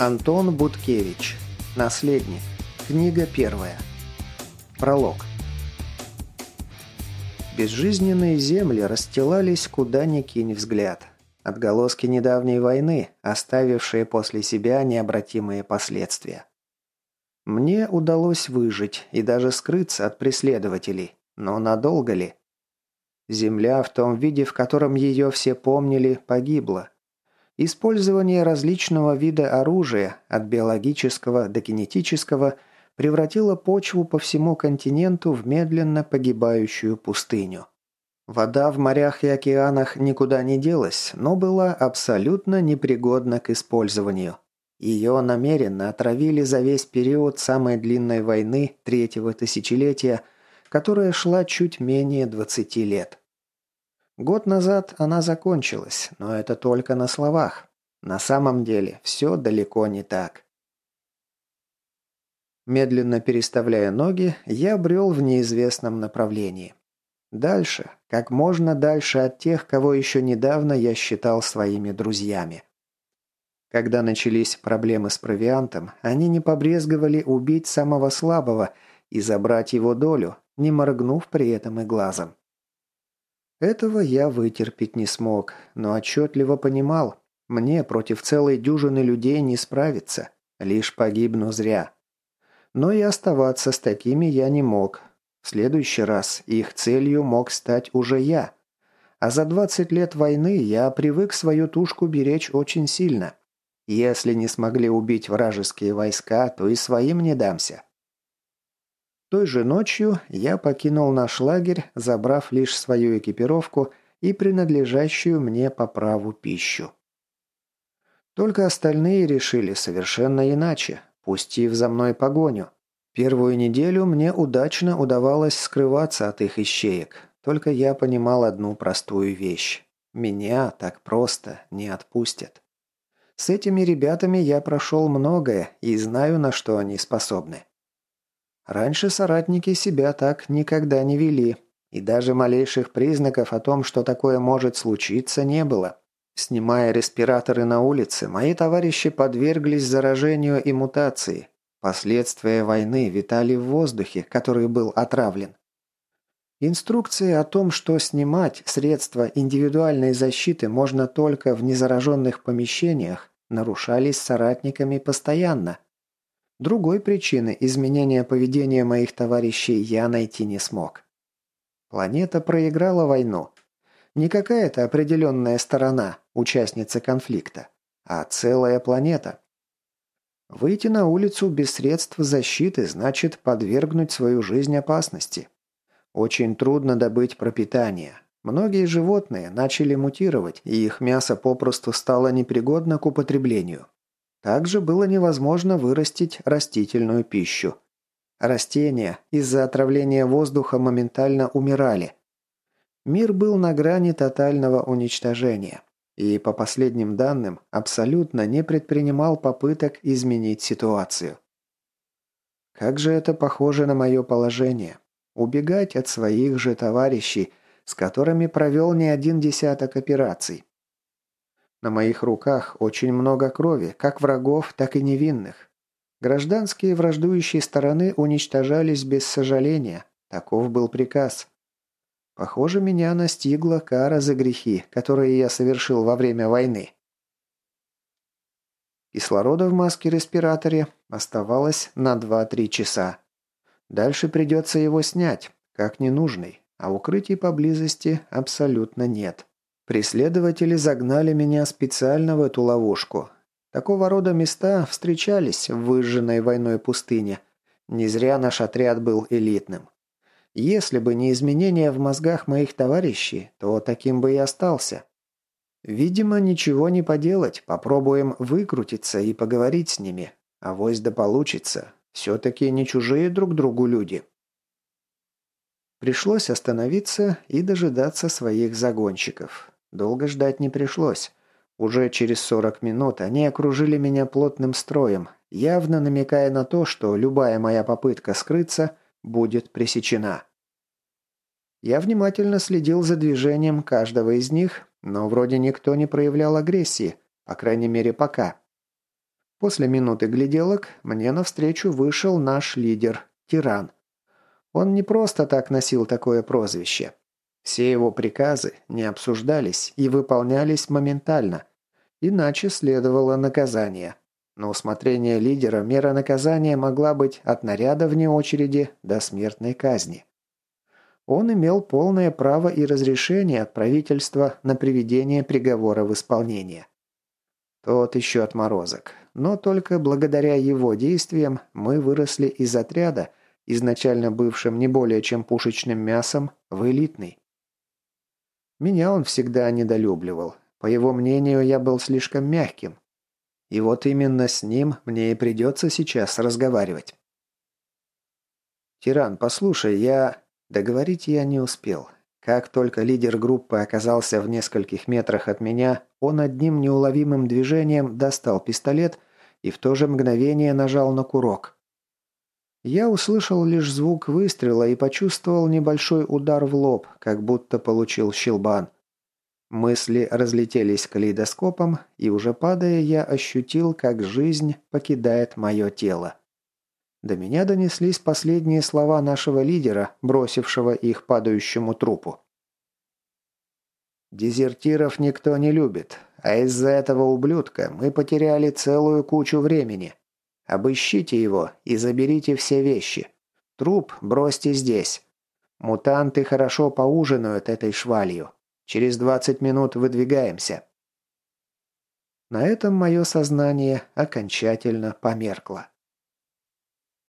Антон Буткевич. Наследник. Книга первая. Пролог. Безжизненные земли расстилались куда ни кинь взгляд. Отголоски недавней войны, оставившие после себя необратимые последствия. Мне удалось выжить и даже скрыться от преследователей. Но надолго ли? Земля в том виде, в котором ее все помнили, погибла. Использование различного вида оружия, от биологического до кинетического, превратило почву по всему континенту в медленно погибающую пустыню. Вода в морях и океанах никуда не делась, но была абсолютно непригодна к использованию. Ее намеренно отравили за весь период самой длинной войны третьего тысячелетия, которая шла чуть менее 20 лет. Год назад она закончилась, но это только на словах. На самом деле все далеко не так. Медленно переставляя ноги, я брел в неизвестном направлении. Дальше, как можно дальше от тех, кого еще недавно я считал своими друзьями. Когда начались проблемы с провиантом, они не побрезговали убить самого слабого и забрать его долю, не моргнув при этом и глазом. Этого я вытерпеть не смог, но отчетливо понимал, мне против целой дюжины людей не справиться, лишь погибну зря. Но и оставаться с такими я не мог. В следующий раз их целью мог стать уже я. А за 20 лет войны я привык свою тушку беречь очень сильно. Если не смогли убить вражеские войска, то и своим не дамся. Той же ночью я покинул наш лагерь, забрав лишь свою экипировку и принадлежащую мне по праву пищу. Только остальные решили совершенно иначе, пустив за мной погоню. Первую неделю мне удачно удавалось скрываться от их ищеек, только я понимал одну простую вещь. Меня так просто не отпустят. С этими ребятами я прошел многое и знаю, на что они способны. Раньше соратники себя так никогда не вели, и даже малейших признаков о том, что такое может случиться, не было. Снимая респираторы на улице, мои товарищи подверглись заражению и мутации. Последствия войны витали в воздухе, который был отравлен. Инструкции о том, что снимать средства индивидуальной защиты можно только в незараженных помещениях, нарушались соратниками постоянно – Другой причины изменения поведения моих товарищей я найти не смог. Планета проиграла войну. Не какая-то определенная сторона, участница конфликта, а целая планета. Выйти на улицу без средств защиты значит подвергнуть свою жизнь опасности. Очень трудно добыть пропитание. Многие животные начали мутировать, и их мясо попросту стало непригодно к употреблению. Также было невозможно вырастить растительную пищу. Растения из-за отравления воздуха моментально умирали. Мир был на грани тотального уничтожения и, по последним данным, абсолютно не предпринимал попыток изменить ситуацию. Как же это похоже на мое положение. Убегать от своих же товарищей, с которыми провел не один десяток операций. На моих руках очень много крови, как врагов, так и невинных. Гражданские враждующие стороны уничтожались без сожаления. Таков был приказ. Похоже, меня настигла кара за грехи, которые я совершил во время войны. Кислорода в маске-респираторе оставалось на 2-3 часа. Дальше придется его снять, как ненужный, а укрытий поблизости абсолютно нет. Преследователи загнали меня специально в эту ловушку. Такого рода места встречались в выжженной войной пустыне. Не зря наш отряд был элитным. Если бы не изменения в мозгах моих товарищей, то таким бы и остался. Видимо, ничего не поделать, попробуем выкрутиться и поговорить с ними. А да получится. Все-таки не чужие друг другу люди. Пришлось остановиться и дожидаться своих загонщиков. Долго ждать не пришлось. Уже через 40 минут они окружили меня плотным строем, явно намекая на то, что любая моя попытка скрыться будет пресечена. Я внимательно следил за движением каждого из них, но вроде никто не проявлял агрессии, по крайней мере пока. После минуты гляделок мне навстречу вышел наш лидер, Тиран. Он не просто так носил такое прозвище. Все его приказы не обсуждались и выполнялись моментально. Иначе следовало наказание. На усмотрение лидера мера наказания могла быть от наряда вне очереди до смертной казни. Он имел полное право и разрешение от правительства на приведение приговора в исполнение. Тот еще отморозок. Но только благодаря его действиям мы выросли из отряда, изначально бывшим не более чем пушечным мясом, в элитный. Меня он всегда недолюбливал. По его мнению, я был слишком мягким. И вот именно с ним мне и придется сейчас разговаривать. «Тиран, послушай, я...» Договорить я не успел. Как только лидер группы оказался в нескольких метрах от меня, он одним неуловимым движением достал пистолет и в то же мгновение нажал на курок. Я услышал лишь звук выстрела и почувствовал небольшой удар в лоб, как будто получил щелбан. Мысли разлетелись калейдоскопом, и уже падая, я ощутил, как жизнь покидает мое тело. До меня донеслись последние слова нашего лидера, бросившего их падающему трупу. «Дезертиров никто не любит, а из-за этого ублюдка мы потеряли целую кучу времени. Обыщите его и заберите все вещи. Труп бросьте здесь. Мутанты хорошо поужинают этой швалью. Через 20 минут выдвигаемся». На этом мое сознание окончательно померкло.